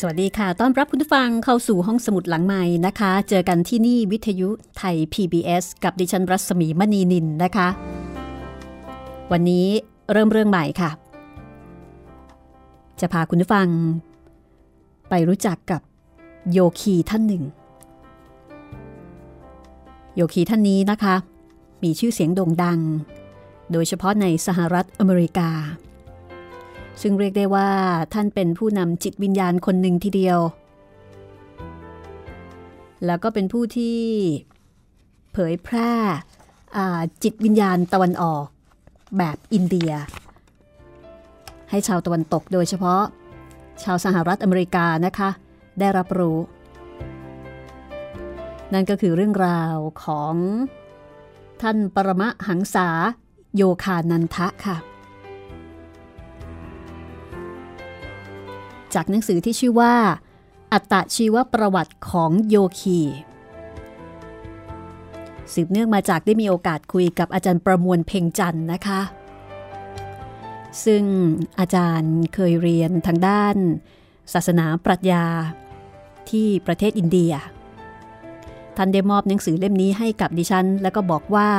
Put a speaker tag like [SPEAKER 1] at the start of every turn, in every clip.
[SPEAKER 1] สวัสดีค่ะ ต้อนรับคุณผู้ฟังเข้าสู่ห้องสมุดหลังใหม่นะคะ เจอกันที่นี่วิทยุไทย PBS กับดิฉันรัศมีมณีนินนะคะ วันนี้เริ่มเรื่องใหม่ค่ะ จะพาคุณผู้ฟัง ไปรู้จักกับโยคีท่านหนึ่ง โยคีท่านนี้นะคะ มีชื่อเสียงโด่งดัง โดยเฉพาะในสหรัฐอเมริกา ซึ่งเรียกได้ว่าท่านเป็นผู้นำจิตวิญญาณคนหนึ่งทีเดียว แล้วก็เป็นผู้ที่เผยแพร่จิตวิญญาณตะวันออกแบบอินเดีย ให้ชาวตะวันตกโดยเฉพาะ ชาวสหรัฐอเมริกานะคะ ได้รับรู้ นั่นก็คือเรื่องราวของท่านปรมหังษาโยคานันทะค่ะ จากหนังสือที่ชื่อว่า อัตตชีวประวัติของโยคี สืบเนื่องมาจากได้มีโอกาสคุยกับอาจารย์ประมวลเพ่งจันนะคะ ซึ่งอาจารย์เคยเรียนทางด้าน ศาสนาปรัชญาที่ประเทศอินเดีย ท่านได้มอบหนังสือเล่มนี้ให้กับดิฉัน แล้วก็บอกว่า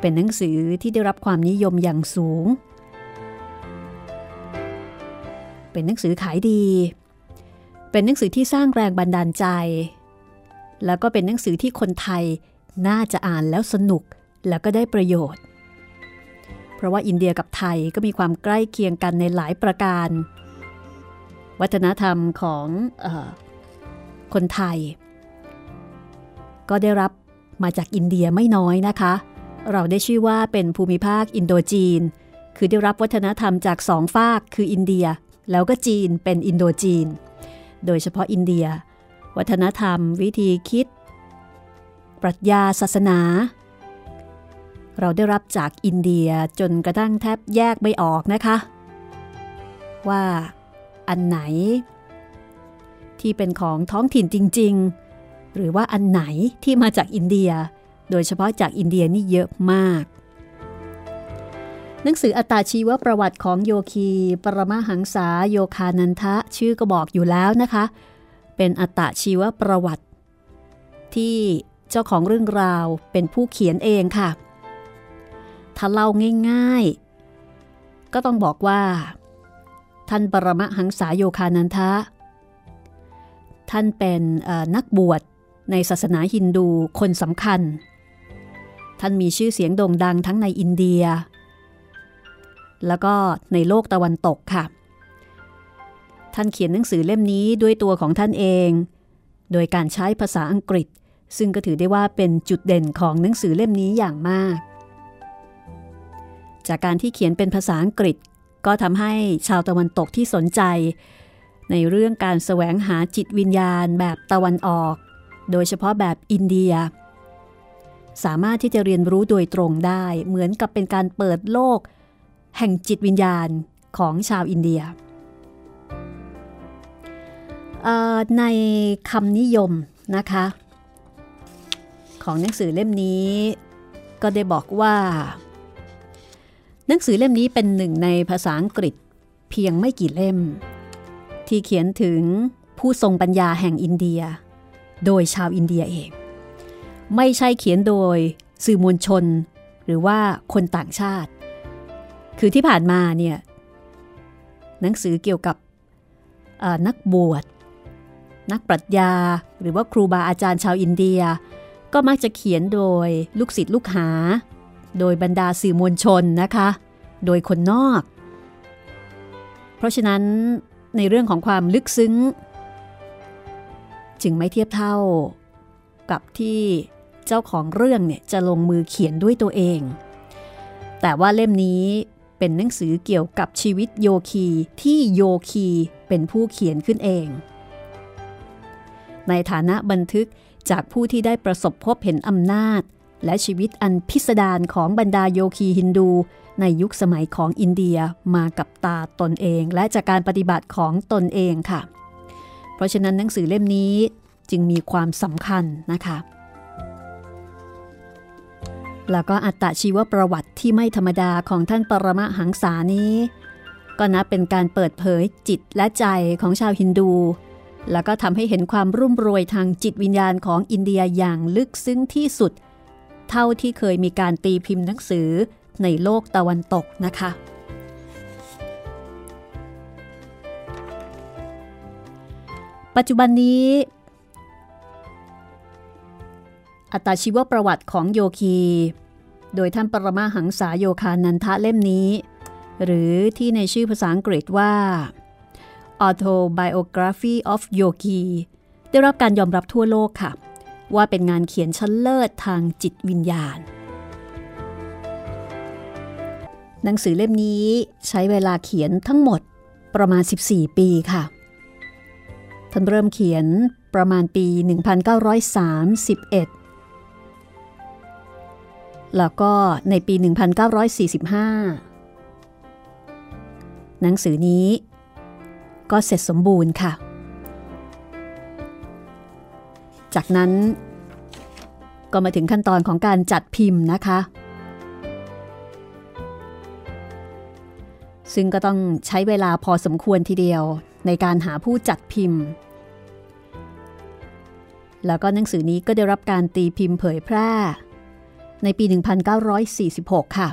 [SPEAKER 1] เป็นหนังสือที่ได้รับความนิยมอย่างสูง เป็นหนังสือขายดี เป็นหนังสือที่สร้างแรงบันดาลใจ แล้วก็เป็นหนังสือที่คนไทยน่าจะอ่านแล้วสนุกแล้วก็ได้ประโยชน์ เพราะว่าอินเดียกับไทยก็มีความใกล้เคียงกันในหลายประการ วัฒนธรรมของออคนไทย ก็ได้รับมาจากอินเดียไม่น้อยนะคะ เราได้ชื่อว่าเป็นภูมิภาคอินโดจีน คือได้รับวัฒนธรรมจากสองฝากคืออินเดีย แล้วก็จีนเป็นอินโดจีน โดยเฉพาะอินเดีย วัฒนธรรม วิธีคิด ปรัชญาศาสนา เราได้รับจากอินเดียจนกระทั่งแทบแยกไม่ออกนะคะ ว่าอันไหน ที่เป็นของท้องถิ่นจริง ๆ หรือว่าอันไหนที่มาจากอินเดีย โดยเฉพาะจากอินเดียนี่เยอะมาก หนังสืออัตาชีวประวัติของโยคี ปรมาหังษาโยคานันทะชื่อก็บอกอยู่แล้วนะคะ เป็นอัตาชีวประวัติ ที่เจ้าของเรื่องราวเป็นผู้เขียนเองค่ะ ถ้าเล่าง่ายๆ ก็ต้องบอกว่า ท่านปรมหังษาโยคานันทะ ท่านเป็นนักบวชในศาสนาฮินดูคนสำคัญ ท่านมีชื่อเสียงโด่งดังทั้งในอินเดีย แล้วก็ในโลกตะวันตกค่ะ ท่านเขียนหนังสือเล่มนี้ด้วยตัวของท่านเอง โดยการใช้ภาษาอังกฤษ ซึ่งก็ถือได้ว่าเป็นจุดเด่นของหนังสือเล่มนี้อย่างมาก จากการที่เขียนเป็นภาษาอังกฤษก็ทำให้ชาวตะวันตกที่สนใจ ในเรื่องการแสวงหาจิตวิญญาณแบบตะวันออก โดยเฉพาะแบบอินเดีย สามารถที่จะเรียนรู้โดยตรงได้ เหมือนกับเป็นการเปิดโลก แห่งจิตวิญญาณของชาวอินเดีย ในคำนิยมนะคะ ของหนังสือเล่มนี้ก็ได้บอกว่า หนังสือเล่มนี้เป็นหนึ่งในภาษาอังกฤษเพียงไม่กี่เล่ม ที่เขียนถึงผู้ทรงปัญญาแห่งอินเดีย โดยชาวอินเดียเอง ไม่ใช่เขียนโดยสื่อมวลชน หรือว่าคนต่างชาติ คือที่ผ่านมาเนี่ยหนังสือเกี่ยวกับนักบวช นักปรัชญา หรือว่าครูบาอาจารย์ชาวอินเดีย ก็มักจะเขียนโดยลูกศิษย์ลูกหา โดยบรรดาสื่อมวลชนนะคะ โดยคนนอก เพราะฉะนั้นในเรื่องของความลึกซึ้ง จึงไม่เทียบเท่ากับที่เจ้าของเรื่องเนี่ยจะลงมือเขียนด้วยตัวเอง แต่ว่าเล่มนี้ เป็นหนังสือเกี่ยวกับชีวิตโยคีที่โยคีเป็นผู้เขียนขึ้นเอง ในฐานะบันทึกจากผู้ที่ได้ประสบพบเห็นอำนาจ และชีวิตอันพิสดารของบรรดาโยคีฮินดู ในยุคสมัยของอินเดียมากับตาตนเอง และจากการปฏิบัติของตนเองค่ะ เพราะฉะนั้นหนังสือเล่มนี้จึงมีความสำคัญนะคะ แล้วก็อัตชีวประวัติที่ไม่ธรรมดาของท่านปรมาหังษานี้ ก็นับเป็นการเปิดเผยจิตและใจของชาวฮินดู แล้วก็ทำให้เห็นความรุ่มรวยทางจิตวิญญาณของอินเดียอย่างลึกซึ้งที่สุด เท่าที่เคยมีการตีพิมพ์หนังสือในโลกตะวันตกนะคะ ปัจจุบันนี้ อัตชีวประวัติของโยคี โดยท่านปรมาหังษาโยคานันทะเล่มนี้ หรือที่ในชื่อภาษาอังกฤษว่า Autobiography of Yogi ได้รับการยอมรับทั่วโลกค่ะ ว่าเป็นงานเขียนชั้นเลิศทางจิตวิญญาณ หนังสือเล่มนี้ใช้เวลาเขียนทั้งหมดประมาณ 14 ปีค่ะ ท่านเริ่มเขียนประมาณปี 1931 แล้วก็ในปี 1945 หนังสือนี้ก็เสร็จสมบูรณ์ค่ะ จากนั้นก็มาถึงขั้นตอนของการจัดพิมพ์นะคะ ซึ่งก็ต้องใช้เวลาพอสมควรทีเดียวในการหาผู้จัดพิมพ์ แล้วก็หนังสือนี้ก็ได้รับการตีพิมพ์เผยแพร่ ในปี 1946 ค่ะ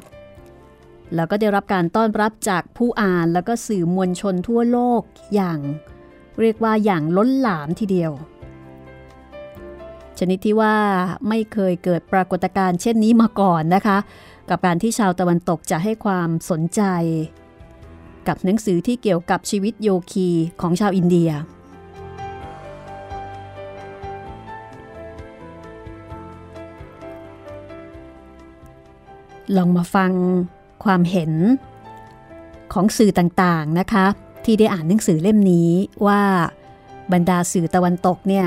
[SPEAKER 1] แล้วก็ได้รับการต้อนรับจากผู้อ่านแล้วก็สื่อมวลชนทั่วโลกอย่าง เรียกว่าอย่างล้นหลามทีเดียว ชนิดที่ว่าไม่เคยเกิดปรากฏการณ์เช่นนี้มาก่อนนะคะ กับการที่ชาวตะวันตกจะให้ความสนใจ กับหนังสือที่เกี่ยวกับชีวิตโยคีของชาวอินเดีย ลองมาฟังความเห็นของสื่อต่างๆนะคะ ที่ได้อ่านหนังสือเล่มนี้ว่าบรรดาสื่อตะวันตกเนี่ย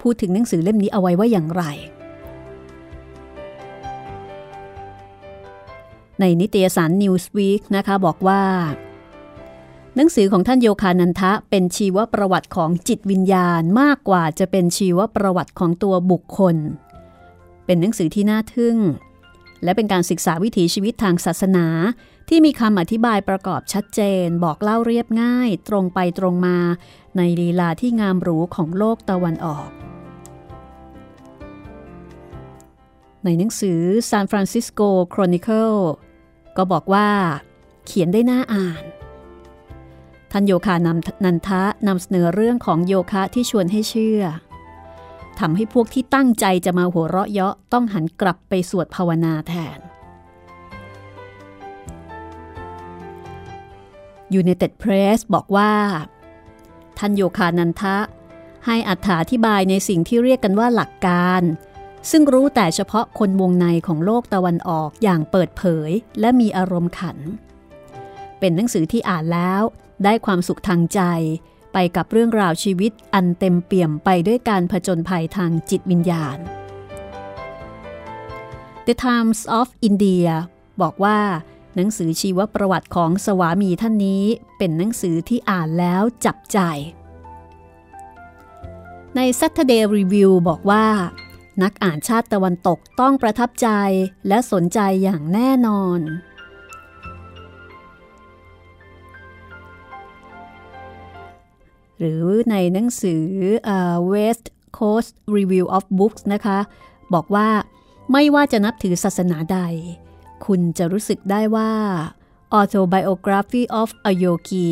[SPEAKER 1] พูดถึงหนังสือเล่มนี้เอาไว้ว่าอย่างไร ในนิตยสาร Newsweek นะคะบอกว่า หนังสือของท่านโยคานันทะเป็นชีวประวัติของจิตวิญญาณมากกว่าจะเป็นชีวประวัติของตัวบุคคล เป็นหนังสือที่น่าทึ่ง และเป็นการศึกษาวิถีชีวิตทางศาสนา ที่มีคำอธิบายประกอบชัดเจน บอกเล่าเรียบง่าย ตรงไปตรงมา ในลีลาที่งามหรูของโลกตะวันออก ในหนังสือ San Francisco Chronicle ก็บอกว่า เขียนได้น่าอ่านท่านโยคานำนันทะนำเสนอเรื่องของโยคะที่ชวนให้เชื่อ ทำให้พวกที่ตั้งใจจะมาหัวเราะเยาะต้องหันกลับไปสวดภาวนาแทน United Press บอกว่า ท่านโยคานันทะ ให้อัถาธิบายในสิ่งที่เรียกกันว่าหลักการ ซึ่งรู้แต่เฉพาะคนวงในของโลกตะวันออกอย่างเปิดเผยและมีอารมณ์ขัน เป็นหนังสือที่อ่านแล้วได้ความสุขทางใจ ไปกับเรื่องราวชีวิตอันเต็มเปี่ยมไปด้วยการผจญภัยทางจิตวิญญาณ The Times of India บอกว่า หนังสือชีวประวัติของสวามีท่านนี้เป็นหนังสือที่อ่านแล้วจับใจ ใน Saturday Review บอกว่า นักอ่านชาติตะวันตกต้องประทับใจและสนใจอย่างแน่นอน หรือในหนังสือ West Coast Review of Books นะคะ บอกว่าไม่ว่าจะนับถือศาสนาใด คุณจะรู้สึกได้ว่า Autobiography of a Yogi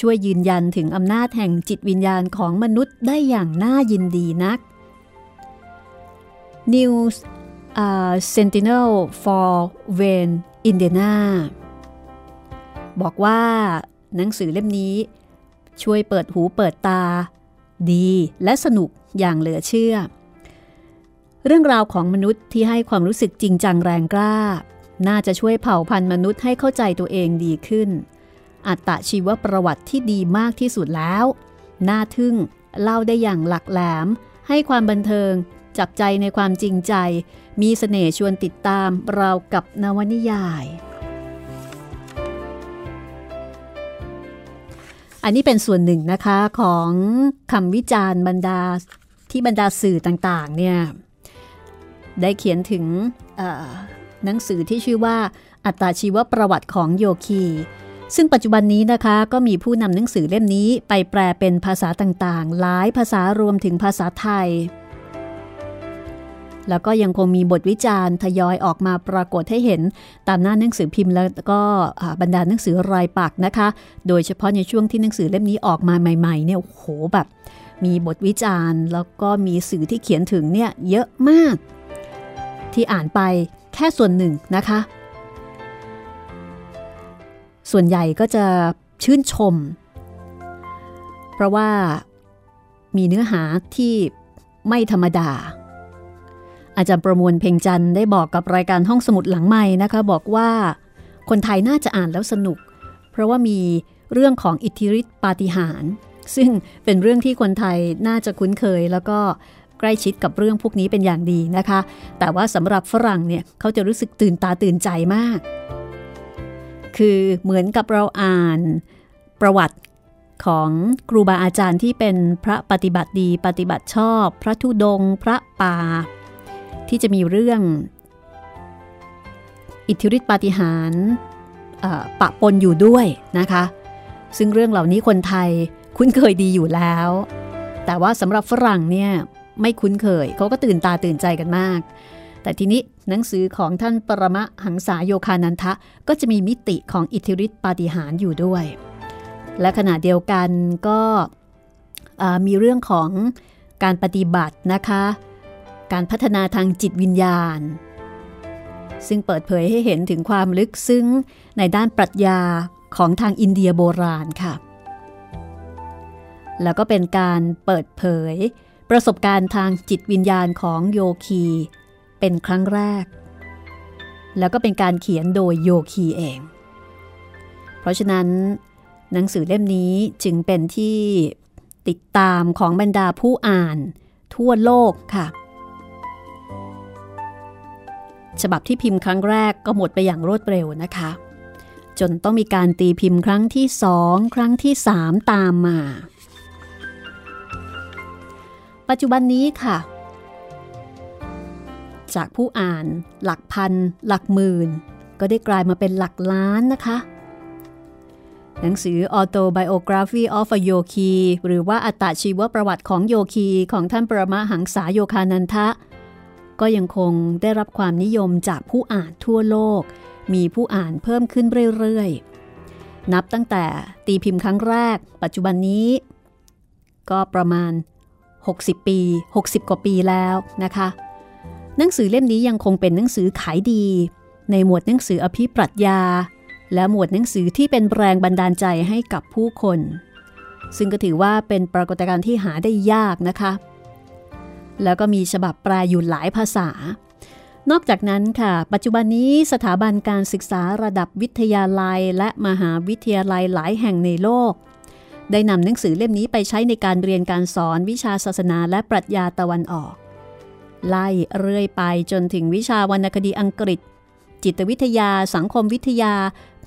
[SPEAKER 1] ช่วยยืนยันถึงอำนาจแห่งจิตวิญญาณของมนุษย์ได้อย่างน่ายินดีนัก News uh, Sentinel for Wayne Indiana บอกว่าหนังสือเล่มนี้ ช่วยเปิดหูเปิดตา ดีและสนุกอย่างเหลือเชื่อ เรื่องราวของมนุษย์ที่ให้ความรู้สึกจริงจังแรงกล้า น่าจะช่วยเผ่าพันธุ์มนุษย์ให้เข้าใจตัวเองดีขึ้น อัตชีวประวัติที่ดีมากที่สุดแล้ว น่าทึ่งเล่าได้อย่างหลักแหลม ให้ความบันเทิงจับใจในความจริงใจ มีเสน่ห์ชวนติดตามราวกับนวนิยาย อันนี้เป็นส่วนหนึ่งนะคะของคำวิจารณ์บรรดาที่บรรดาสื่อต่างๆเนี่ยได้เขียนถึงหนังสือที่ชื่อว่าอัตาชีวประวัติของโยคี ซึ่งปัจจุบันนี้นะคะก็มีผู้นำหนังสือเล่มนี้ไปแปลเป็นภาษาต่างๆ หลายภาษารวมถึงภาษาไทย แล้วก็ยังคงมีบทวิจารณ์ทยอยออกมาปรากฏให้เห็น ตามหน้าหนังสือพิมพ์แล้วก็บรรดาหนังสือรายปักนะคะ โดยเฉพาะในช่วงที่หนังสือเล่มนี้ออกมาใหม่ ๆ เนี่ยโหแบบ มีบทวิจารณ์ แล้วก็มีสื่อที่เขียนถึงเนี่ยเยอะมาก ที่อ่านไปแค่ส่วนหนึ่งนะคะ ส่วนใหญ่ก็จะชื่นชม เพราะว่ามีเนื้อหาที่ไม่ธรรมดา อาจารย์ประมวลเพ่งจันทร์ได้บอกกับรายการห้องสมุดหลังใหม่นะคะ บอกว่า คนไทยน่าจะอ่านแล้วสนุก เพราะว่ามีเรื่องของอิทธิฤทธิปาฏิหาริย์ซึ่งเป็นเรื่องที่คนไทยน่าจะคุ้นเคยแล้วก็ใกล้ชิดกับเรื่องพวกนี้เป็นอย่างดีนะคะ แต่ว่าสำหรับฝรั่งเนี่ยเขาจะรู้สึกตื่นตาตื่นใจมาก คือเหมือนกับเราอ่านประวัติของครูบาอาจารย์ที่เป็นพระปฏิบัติดี ปฏิบัติชอบ พระธุดง พระป่า ที่จะมีเรื่อง อิทธิฤทธิปาฏิหาริย์ปะปนอยู่ด้วยนะคะ ซึ่งเรื่องเหล่านี้คนไทยคุ้นเคยดีอยู่แล้ว แต่ว่าสำหรับฝรั่งเนี่ยไม่คุ้นเคย เขาก็ตื่นตาตื่นใจกันมาก แต่ทีนี้หนังสือของท่านปรมะหังษาโยคานันทะ ก็จะมีมิติของอิทธิฤทธิปาฏิหาริย์อยู่ด้วย และขณะเดียวกันก็มีเรื่องของการปฏิบัตินะคะ การพัฒนาทางจิตวิญญาณ ซึ่งเปิดเผยให้เห็นถึงความลึกซึ้งในด้านปรัชญาของทางอินเดียโบราณค่ะ แล้วก็เป็นการเปิดเผย ประสบการณ์ทางจิตวิญญาณของโยคี เป็นครั้งแรก แล้วก็เป็นการเขียนโดยโยคีเอง เพราะฉะนั้น หนังสือเล่มนี้จึงเป็นที่ติดตามของบรรดาผู้อ่านทั่วโลกค่ะ ฉบับที่พิมพ์ครั้งแรกก็หมดไปอย่างรวดเร็วนะคะ จนต้องมีการตีพิมพ์ครั้งที่สองครั้งที่สามตามมา ปัจจุบันนี้ค่ะ จากผู้อ่านหลักพัน หลักหมื่น ก็ได้กลายมาเป็นหลักล้านนะคะหนังสือ Autobiography of a Yogi หรือว่าอัตชีวประวัติของโยคีของท่านปรมาหังษาโยคานันทะ ก็ยังคงได้รับความนิยมจากผู้อ่านทั่วโลก มีผู้อ่านเพิ่มขึ้นเรื่อยๆ นับตั้งแต่ตีพิมพ์ครั้งแรก ปัจจุบันนี้ ก็ประมาณ 60 ปี 60 กว่าปีแล้วนะคะ หนังสือเล่มนี้ยังคงเป็นหนังสือขายดี ในหมวดหนังสืออภิปรัชญา และหมวดหนังสือที่เป็นแรงบันดาลใจให้กับผู้คน ซึ่งก็ถือว่าเป็นปรากฏการณ์ที่หาได้ยากนะคะ แล้วก็มีฉบับแปลอยู่หลายภาษา นอกจากนั้นค่ะ ปัจจุบันนี้สถาบันการศึกษาระดับวิทยาลัย และมหาวิทยาลัยหลายแห่งในโลก ได้นำหนังสือเล่มนี้ไปใช้ในการเรียนการสอนวิชาศาสนาและปรัชญาตะวันออก ไล่เรื่อยไปจนถึงวิชาวรรณคดีอังกฤษ จิตวิทยา สังคมวิทยา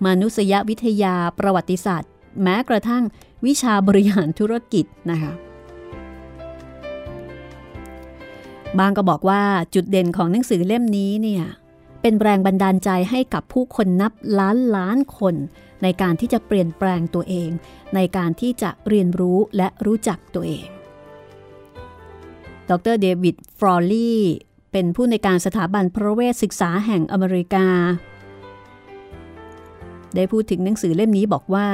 [SPEAKER 1] มนุษยวิทยา ประวัติศาสตร์ แม้กระทั่งวิชาบริหารธุรกิจนะคะ บางก็บอกว่าจุดเด่นของหนังสือเล่มนี้เนี่ยเป็นแรงบันดาลใจให้กับผู้คนนับล้านล้านคน ในการที่จะเปลี่ยนแปลงตัวเอง ในการที่จะเรียนรู้และรู้จักตัวเอง ดรเดวิดฟรอลลี่เป็นผู้ในการสถาบันพระเวชศึกษาแห่งอเมริกา ได้พูดถึงหนังสือเล่มนี้บอกว่า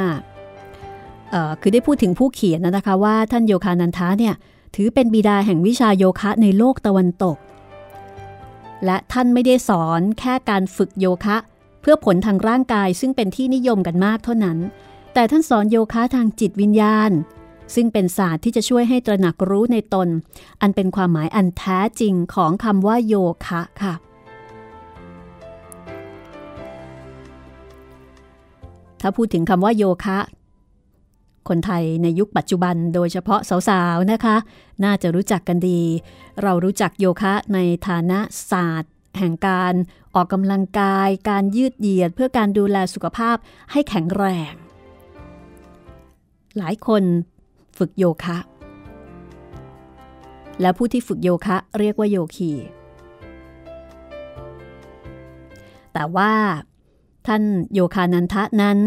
[SPEAKER 1] คือได้พูดถึงผู้เขียนนะคะว่าท่านโยคานันทาเนี่ย ถือเป็นบิดาแห่งวิชาโยคะในโลกตะวันตก และท่านไม่ได้สอนแค่การฝึกโยคะ เพื่อผลทางร่างกายซึ่งเป็นที่นิยมกันมากเท่านั้น แต่ท่านสอนโยคะทางจิตวิญญาณ ซึ่งเป็นศาสตร์ที่จะช่วยให้ตระหนักรู้ในตน อันเป็นความหมายอันแท้จริงของคำว่าโยคะค่ะถ้าพูดถึงคำว่าโยคะ คนไทยในยุคปัจจุบันโดยเฉพาะสาวๆนะคะ น่าจะรู้จักกันดี เรารู้จักโยคะในฐานะศาสตร์ แห่งการออกกำลังกาย การยืดเหยียดเพื่อการดูแลสุขภาพให้แข็งแรง หลายคนฝึกโยคะ และผู้ที่ฝึกโยคะเรียกว่าโยคี แต่ว่าท่านโยคานันทะนั้น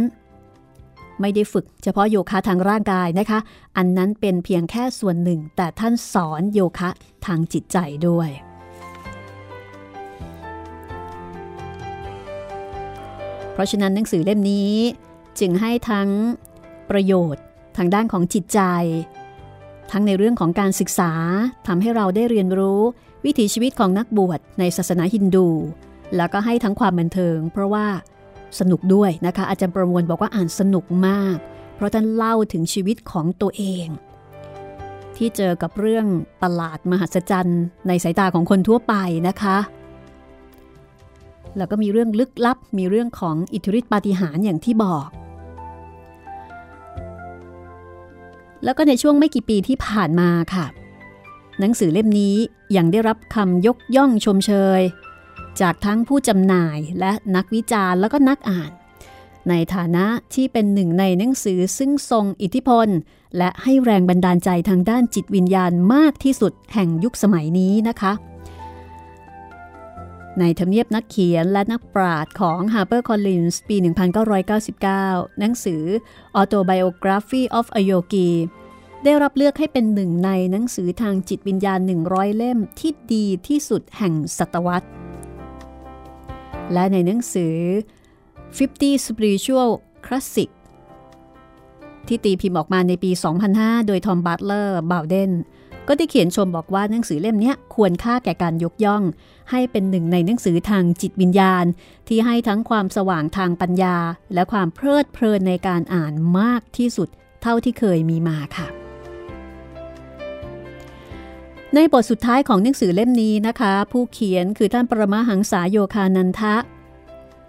[SPEAKER 1] ไม่ได้ฝึก เฉพาะโยคะทางร่างกายนะคะ อันนั้นเป็นเพียงแค่ส่วนหนึ่ง แต่ท่านสอนโยคะทางจิตใจด้วย เพราะฉะนั้นหนังสือเล่มนี้ จึงให้ทั้งประโยชน์ทางด้านของจิตใจ ทั้งในเรื่องของการศึกษาทำให้เราได้เรียนรู้วิถีชีวิตของนักบวชในศาสนาฮินดู แล้วก็ให้ทั้งความบันเทิง เพราะว่า สนุกด้วยนะคะ อาจารย์ประมวลบอกว่าอ่านสนุกมาก เพราะท่านเล่าถึงชีวิตของตัวเอง ที่เจอกับเรื่องประหลาดมหัศจรรย์ในสายตาของคนทั่วไปนะคะ แล้วก็มีเรื่องลึกลับ มีเรื่องของอิทธิฤทธิปาฏิหาริย์อย่างที่บอก แล้วก็ในช่วงไม่กี่ปีที่ผ่านมาค่ะ หนังสือเล่มนี้ยังได้รับคำยกย่องชมเชย จากทั้งผู้จำหน่ายและนักวิจารณ์แล้วก็นักอ่าน ในฐานะที่เป็นหนึ่งในหนังสือซึ่งทรงอิทธิพล และให้แรงบันดาลใจทางด้านจิตวิญญาณมากที่สุดแห่งยุคสมัยนี้นะคะ ในทำเนียบนักเขียนและนักปราชญ์ของ HarperCollins ปี 1999 หนังสือ Autobiography of a Yogi ได้รับเลือกให้เป็นหนึ่งในหนังสือทางจิตวิญญาณ 100 เล่มที่ดีที่สุดแห่งศตวรรษ และในหนังสือ 50 Spiritual Classics ที่ตีพิมพ์ออกมาในปี 2005 โดยทอมบัตเลอร์บาวเดนก็ได้เขียนชมบอกว่าหนังสือเล่มนี้ควรค่าแก่การยกย่อง ให้เป็นหนึ่งในหนังสือทางจิตวิญญาณ ที่ให้ทั้งความสว่างทางปัญญา และความเพลิดเพลินในการอ่านมากที่สุดเท่าที่เคยมีมาค่ะ ในบทสุดท้ายของหนังสือเล่มนี้นะคะ ผู้เขียนคือท่านปรมาหังษาโยคานันทะ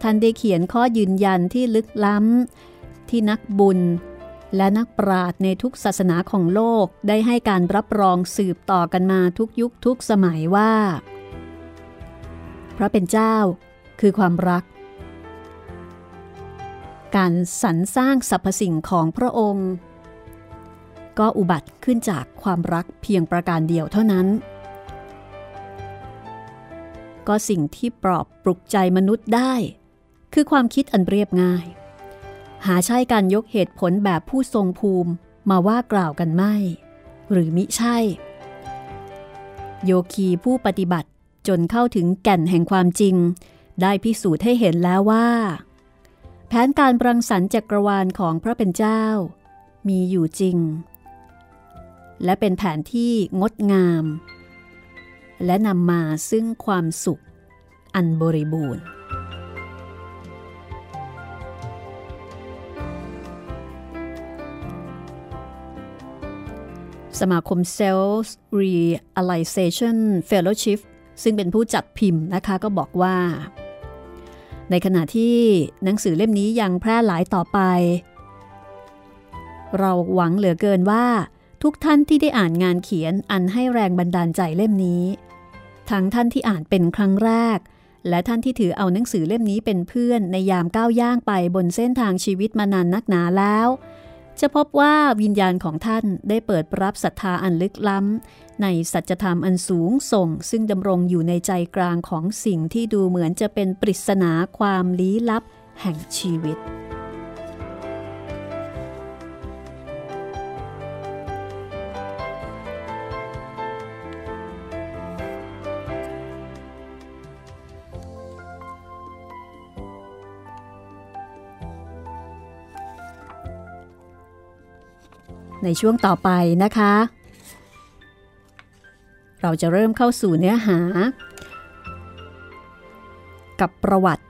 [SPEAKER 1] ท่านได้เขียนข้อยืนยันที่ลึกล้ำ ที่นักบุญ และนักปราชญ์ในทุกศาสนาของโลกได้ให้การรับรองสืบต่อกันมาทุกยุคทุกสมัยว่า พระเป็นเจ้าคือความรัก การสรรสร้างสรรพสิ่งของพระองค์ ก็อุบัติขึ้นจากความรักเพียงประการเดียวเท่านั้น ก็สิ่งที่ปลอบปลุกใจมนุษย์ได้ คือความคิดอันเรียบง่าย หาใช่การยกเหตุผลแบบผู้ทรงภูมิมาว่ากล่าวกันไม่ หรือมิใช่ โยคีผู้ปฏิบัติจนเข้าถึงแก่นแห่งความจริง ได้พิสูจน์ให้เห็นแล้วว่า แผนการบรังสรรค์จักรวาลของพระเป็นเจ้า มีอยู่จริง และเป็นแผนที่งดงาม และนำมาซึ่งความสุขอันบริบูรณ์ สมาคม Sales Realization Fellowship ซึ่งเป็นผู้จัดพิมพ์นะคะก็บอกว่า ในขณะที่หนังสือเล่มนี้ยังแพร่หลายต่อไป เราหวังเหลือเกินว่า ทุกท่านที่ได้อ่านงานเขียนอันให้แรงบันดาลใจเล่มนี้ ทั้งท่านที่อ่านเป็นครั้งแรก และท่านที่ถือเอาหนังสือเล่มนี้เป็นเพื่อนในยามก้าวย่างไปบนเส้นทางชีวิตมานานนักหนาแล้ว จะพบว่าวิญญาณของท่านได้เปิดรับศรัทธาอันลึกล้ำ ในสัจธรรมอันสูงส่ง ซึ่งดำรงอยู่ในใจกลางของสิ่งที่ดูเหมือนจะเป็นปริศนาความลี้ลับแห่งชีวิต ในช่วงต่อไปนะคะ เราจะเริ่มเข้าสู่เนื้อหา กับประวัติ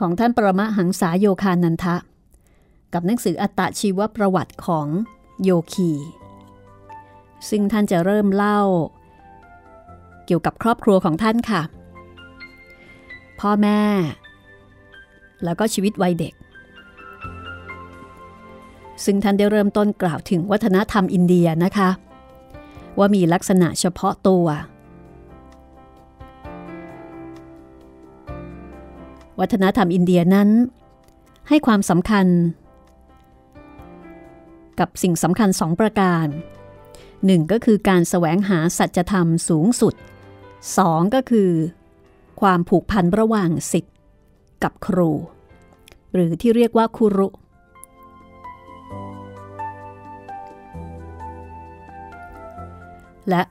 [SPEAKER 1] ของท่านปรมหังษาโยคานันทะ กับหนังสืออัตชีวประวัติของโยคี ซึ่งท่านจะเริ่มเล่า เกี่ยวกับครอบครัวของท่านค่ะ พ่อแม่ แล้วก็ชีวิตวัยเด็ก ซึ่งท่านได้เริ่มต้นกล่าวถึงวัฒนธรรมอินเดียนะคะ ว่ามีลักษณะเฉพาะตัว วัฒนธรรมอินเดียนั้น ให้ความสำคัญ กับสิ่งสำคัญสองประการหนึ่งก็คือการแสวงหาสัจธรรมสูงสุดสองก็คือ ความผูกพันระหว่างสิทธิ์กับครู หรือที่เรียกว่าคุรุ และ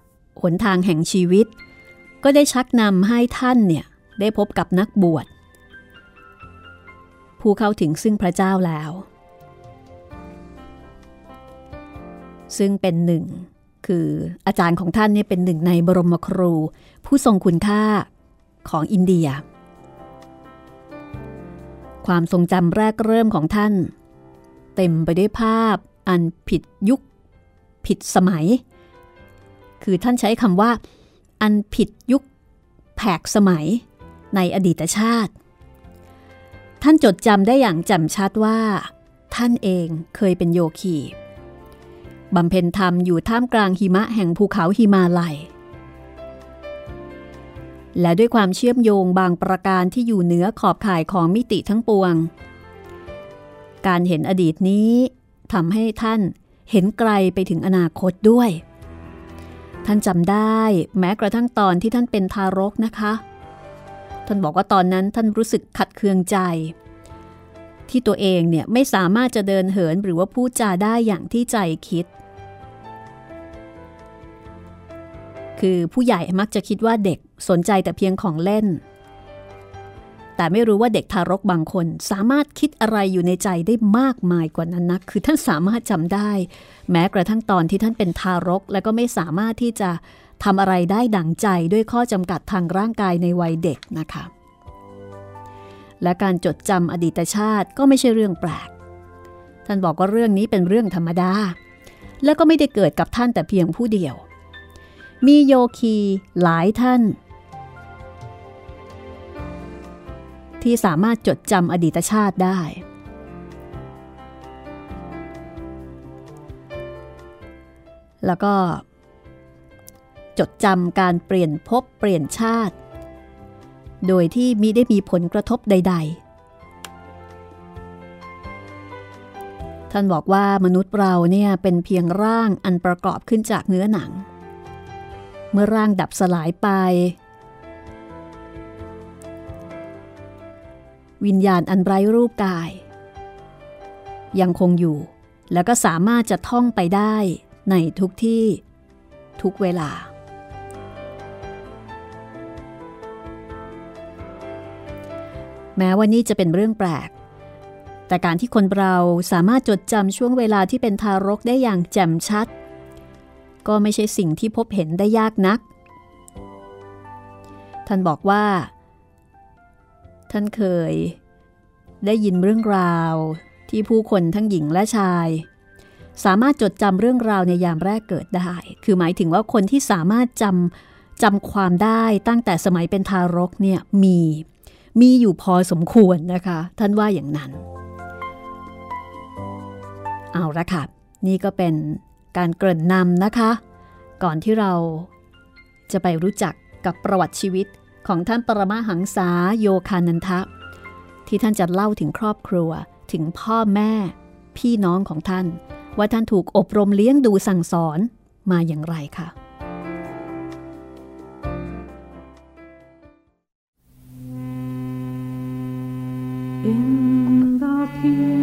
[SPEAKER 1] หนทางแห่งชีวิต ก็ได้ชักนำให้ท่านเนี่ยได้พบกับนักบวชผู้เข้าถึงซึ่งพระเจ้าแล้ว ซึ่งเป็นหนึ่ง คืออาจารย์ของท่านเนี่ยเป็นหนึ่งในบรมครู ผู้ทรงคุณค่าของอินเดีย ความทรงจำแรกเริ่มของท่าน เต็มไปด้วยภาพอันผิดยุค ผิดสมัย คือท่านใช้คำว่า อันผิดยุคแผกสมัยในอดีตชาติ ท่านจดจำได้อย่างจ่มชัดว่า ท่านเองเคยเป็นโยคีบำเพ็ญธรรมอยู่ท่ามกลางหิมะแห่งภูเขาหิมาลัย และด้วยความเชื่อมโยงบางประการที่อยู่เหนือขอบข่ายของมิติทั้งปวง การเห็นอดีตนี้ทำให้ท่านเห็นไกลไปถึงอนาคตด้วย ท่านจำได้แม้กระทั่งตอนที่ท่านเป็นทารกนะคะ ท่านบอกว่าตอนนั้นท่านรู้สึกขัดเคืองใจ ที่ตัวเองเนี่ยไม่สามารถจะเดินเหินหรือว่าพูดจาได้อย่างที่ใจคิด คือผู้ใหญ่มักจะคิดว่าเด็กสนใจแต่เพียงของเล่น แต่ไม่รู้ว่าเด็กทารกบางคน สามารถคิดอะไรอยู่ในใจได้มากมายกว่านั้นนะคือท่านสามารถจำได้ แม้กระทั่งตอนที่ท่านเป็นทารก และก็ไม่สามารถที่จะทำอะไรได้ดังใจด้วยข้อจำกัดทางร่างกายในวัยเด็กนะคะ และการจดจำอดีตชาติก็ไม่ใช่เรื่องแปลก ท่านบอกว่าเรื่องนี้เป็นเรื่องธรรมดา และก็ไม่ได้เกิดกับท่านแต่เพียงผู้เดียว มีโยคีหลายท่าน ที่สามารถจดจำอดีตชาติได้ แล้วก็ จดจำการเปลี่ยนภพเปลี่ยนชาติ โดยที่มิได้มีผลกระทบใด ๆท่านบอกว่ามนุษย์เราเนี่ยเป็นเพียงร่างอันประกอบขึ้นจากเนื้อหนัง เมื่อร่างดับสลายไป วิญญาณอันไร้รูปกาย ยังคงอยู่ แล้วก็สามารถจะท่องไปได้ในทุกที่ ทุกเวลา แม้ว่านี่จะเป็นเรื่องแปลก แต่การที่คนเราสามารถจดจำช่วงเวลาที่เป็นทารกได้อย่างแจ่มชัด ก็ไม่ใช่สิ่งที่พบเห็นได้ยากนัก ท่านบอกว่า ท่านเคย ได้ยินเรื่องราวที่ผู้คนทั้งหญิงและชาย สามารถจดจำเรื่องราวในยามแรกเกิดได้ คือหมายถึงว่าคนที่สามารถจำจำความได้ตั้งแต่สมัยเป็นทารกเนี่ยมีมีอยู่พอสมควรนะคะ ท่านว่าอย่างนั้น เอาละค่ะ นี่ก็เป็นการเกริ่นนำนะคะ ก่อนที่เราจะไปรู้จักกับประวัติชีวิต ของท่านปรมาหังษาโยคานันทะ ที่ท่านจะเล่าถึงครอบครัวถึงพ่อแม่ พี่น้องของท่าน ว่าท่านถูกอบรมเลี้ยงดูสั่งสอนมาอย่างไรค่ะ
[SPEAKER 2] In the pew.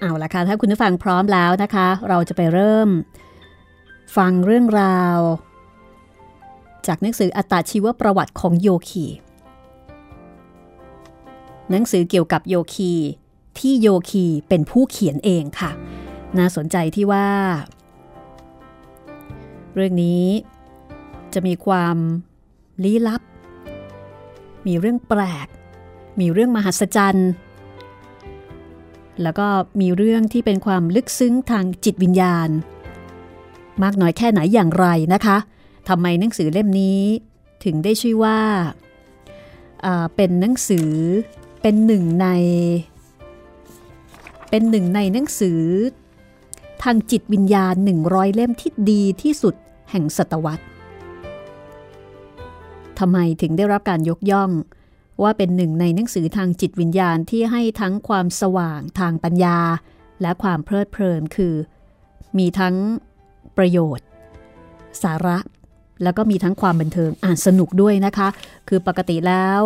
[SPEAKER 2] เอา
[SPEAKER 1] ละค่ะ ถ้าคุณผู้ฟังพร้อมแล้วนะคะ เราจะไปเริ่ม ฟังเรื่องราว จากหนังสืออัตชีวประวัติของโยคีหนังสือเกี่ยวกับโยคีที่โยคีเป็นผู้เขียนเองค่ะ น่าสนใจที่ว่า เรื่องนี้จะมีความลี้ลับ มีเรื่องแปลก มีเรื่องมหัศจรรย์ แล้วก็มีเรื่องที่เป็นความลึกซึ้งทางจิตวิญญาณ มากน้อยแค่ไหนอย่างไรนะคะทำไมหนังสือเล่มนี้ถึงได้ชื่อว่าเป็นหนังสือเป็นหนึ่งใน เป็นหนึ่งในหนังสือ ทางจิตวิญญาณ 100 เล่มที่ดีที่สุดแห่งศตวรรษทำไมถึงได้รับการยกย่อง ว่าเป็นหนึ่งในหนังสือทางจิตวิญญาณที่ให้ทั้งความสว่างทางปัญญา และความเพลิดเพลินคือ มีทั้งประโยชน์ สาระ แล้วก็มีทั้งความบันเทิงอ่านสนุกด้วยนะคะ คือปกติแล้ว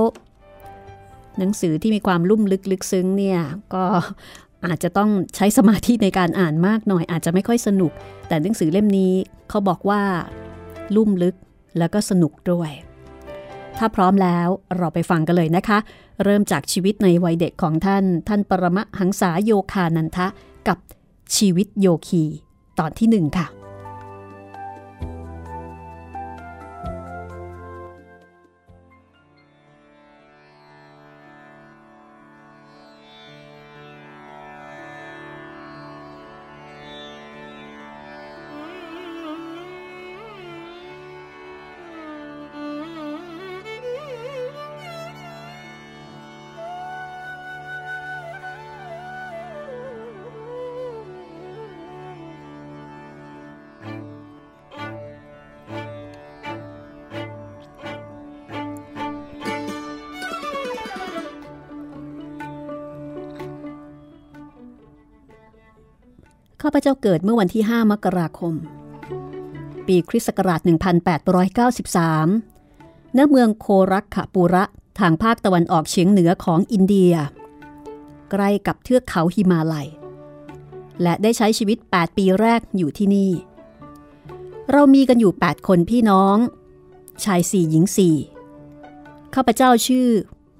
[SPEAKER 1] หนังสือที่มีความลุ่มลึกลึกซึ้งเนี่ยก็อาจจะต้องใช้สมาธิในการอ่านมากหน่อย อาจจะไม่ค่อยสนุก แต่หนังสือเล่มนี้เขาบอกว่า ลุ่มลึกแล้วก็สนุกด้วย ถ้าพร้อมแล้วเราไปฟังกันเลยนะคะ เริ่มจากชีวิตในวัยเด็กของท่าน ท่านปรมะหังษาโยคานันทะ กับชีวิตโยคี ตอนที่หนึ่งค่ะ ข้าพเจ้าเกิดเมื่อวันที่ 5 มกราคม ปีคริสต์ศักราช 1893 ณ เมืองโครักขปูระทางภาคตะวันออกเฉียงเหนือของอินเดีย ใกล้กับเทือกเขาหิมาลัย และได้ใช้ชีวิต 8 ปีแรกอยู่ที่นี่ เรามีกันอยู่ 8 คนพี่น้อง ชาย4หญิง4ข้าพเจ้าชื่อ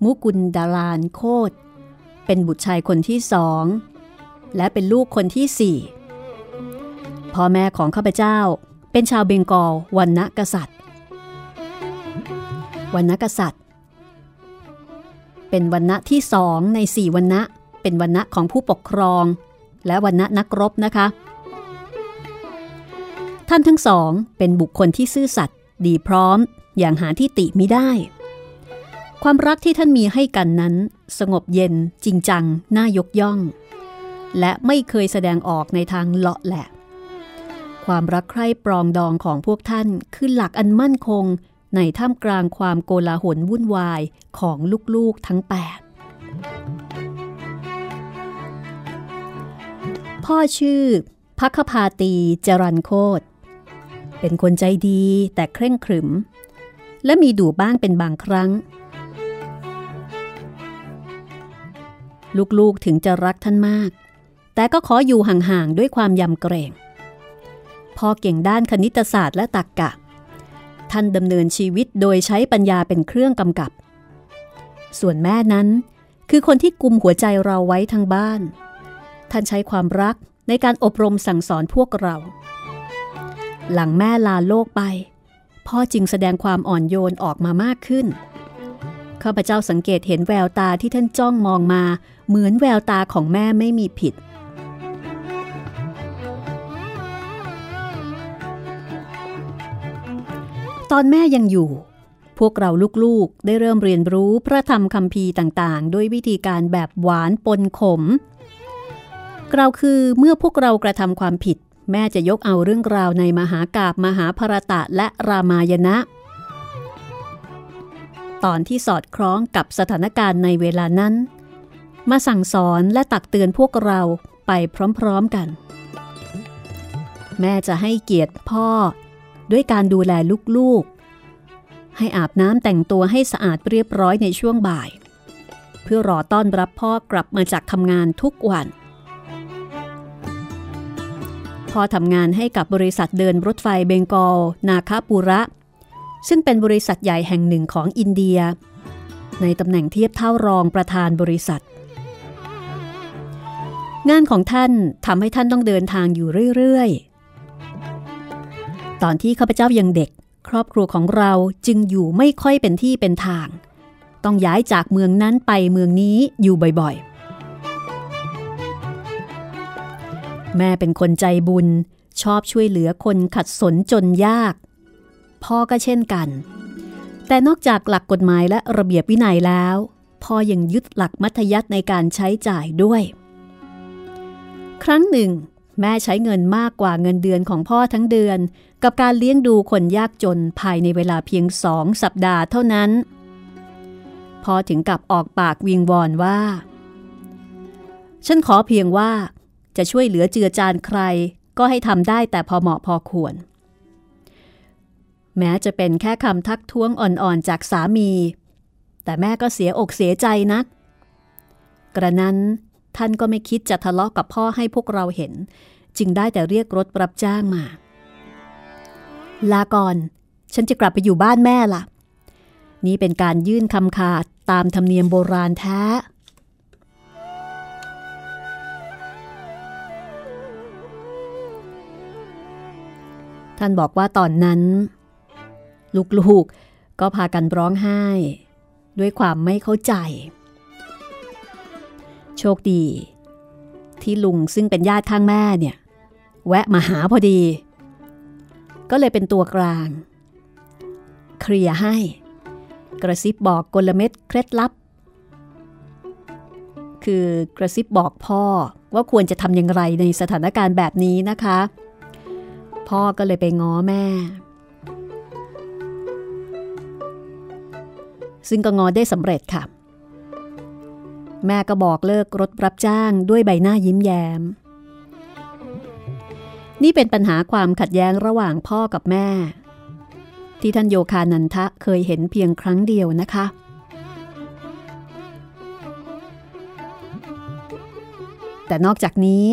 [SPEAKER 1] มุกุลดารานโคตเป็นบุตรชายคนที่สองและเป็นลูกคนที่สี่ พ่อแม่ของข้าพเจ้า เป็นชาวเบงกอลวันณกษัตริย์วันณกษัตริย์ เป็นวันณะที่สองในสี่วันณะเป็นวันณะของผู้ปกครอง และวันณะนักรบนะคะ ท่านทั้งสองเป็นบุคคลที่ซื่อสัตย์ดีพร้อมอย่างหาที่ติไมิได้ ความรักที่ท่านมีให้กันนั้น สงบเย็นจริงจัง น่ายกย่อง และไม่เคยแสดงออกในทางเลาะแหละ ความรักใคร่ปรองดองของพวกท่านคือหลักอันมั่นคง ในท่ามกลางความโกลาหลวุ่นวายของลูกๆทั้ง 8 พ่อชื่อพักพาตีจรันโคตเป็นคนใจดีแต่เคร่งขรึม และมีดูบ้างเป็นบางครั้ง ลูกๆถึงจะรักท่านมาก แต่ก็ขออยู่ห่างๆด้วยความยำเกรง พ่อเก่งด้านคณิตศาสตร์และตรรกกะ ท่านดำเนินชีวิตโดยใช้ปัญญาเป็นเครื่องกำกับ ส่วนแม่นั้น คือคนที่กุมหัวใจเราไว้ทางบ้าน ท่านใช้ความรักในการอบรมสั่งสอนพวกเรา หลังแม่ลาโลกไป พ่อจึงแสดงความอ่อนโยนออกมามากขึ้นข้าพเจ้าสังเกตเห็นแววตาที่ท่านจ้องมองมา เหมือนแววตาของแม่ไม่มีผิด ตอนแม่ยังอยู่ พวกเราลูกๆได้เริ่มเรียนรู้พระธรรมคำพีต่างๆ ด้วยวิธีการแบบหวานปนขมกล่าคือเมื่อพวกเรากระทำความผิด แม่จะยกเอาเรื่องราวในมหากาบมหาภรตะและรามายณะตอนที่สอดคล้องกับสถานการณ์ในเวลานั้น มาสั่งสอนและตักเตือนพวกเราไปพร้อมๆกัน แม่จะให้เกียรติพ่อ ด้วยการดูแลลูกๆ ให้อาบน้ำแต่งตัวให้สะอาดเรียบร้อยในช่วงบ่าย เพื่อรอต้อนรับพ่อกลับมาจากทำงานทุกวันพ่อทำงานให้กับบริษัทเดินรถไฟเบงกอล นาคาปุระ ซึ่งเป็นบริษัทใหญ่แห่งหนึ่งของอินเดีย ในตำแหน่งเทียบเท่ารองประธานบริษัท งานของท่านทำให้ท่านต้องเดินทางอยู่เรื่อยๆ ตอนที่ข้าพเจ้ายังเด็ก ครอบครัวของเราจึงอยู่ไม่ค่อยเป็นที่เป็นทาง ต้องย้ายจากเมืองนั้นไปเมืองนี้อยู่บ่อยๆ แม่เป็นคนใจบุญชอบช่วยเหลือคนขัดสนจนยาก พ่อก็เช่นกัน แต่นอกจากหลักกฎหมายและระเบียบวินัยแล้ว พ่อยังยึดหลักมัธยัติในการใช้จ่ายด้วย ครั้งหนึ่ง แม่ใช้เงินมากกว่าเงินเดือนของพ่อทั้งเดือน กับการเลี้ยงดูคนยากจนภายในเวลาเพียงสองสัปดาห์เท่านั้น พอถึงกับออกปากวิงวอนว่า ฉันขอเพียงว่าจะช่วยเหลือเจือจานใครก็ให้ทำได้แต่พอเหมาะพอควร แม้จะเป็นแค่คำทักท้วงอ่อนๆจากสามี แต่แม่ก็เสียอกเสียใจนัก กระนั้นท่านก็ไม่คิดจะทะเลาะกับพ่อให้พวกเราเห็น จึงได้แต่เรียกรถรับจ้างมา ลาก่อน ฉันจะกลับไปอยู่บ้านแม่ล่ะ นี่เป็นการยื่นคำขาดตามธรรมเนียมโบราณแท้ ท่านบอกว่าตอนนั้น ลูกๆก็พากันร้องไห้ ด้วยความไม่เข้าใจ โชคดี ที่ลุงซึ่งเป็นญาติข้างแม่เนี่ย แวะมาหาพอดี ก็เลยเป็นตัวกลาง เคลียร์ให้ กระซิบบอกกลเม็ดเคล็ดลับ คือกระซิบบอกพ่อว่าควรจะทำอย่างไรในสถานการณ์แบบนี้นะคะ พ่อก็เลยไปง้อแม่ ซึ่งก็ง้อได้สำเร็จค่ะ แม่ก็บอกเลิกรถรับจ้างด้วยใบหน้ายิ้มแย้ม นี่เป็นปัญหาความขัดแย้งระหว่างพ่อกับแม่ ที่ท่านโยคานันทะเคยเห็นเพียงครั้งเดียวนะคะ แต่นอกจากนี้